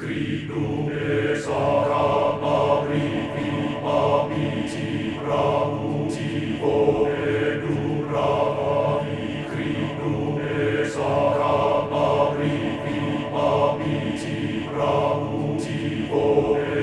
Crinum es acat abrivi amici bramuti vore dura avi Crinum es acat abrivi amici bramuti vore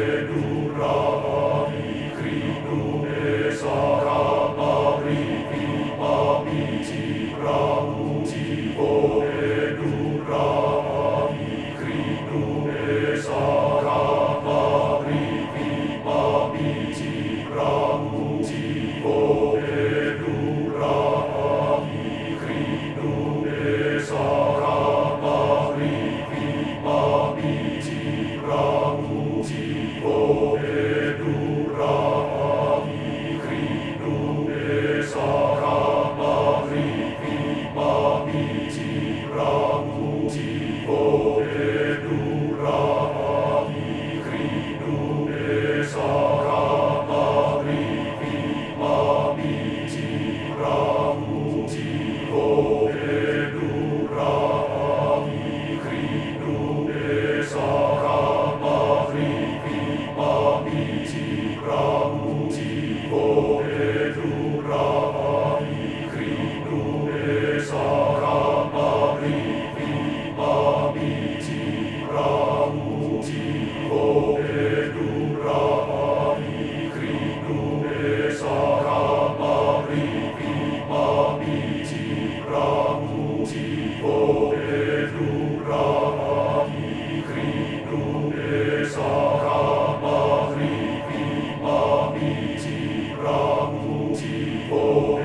Amen.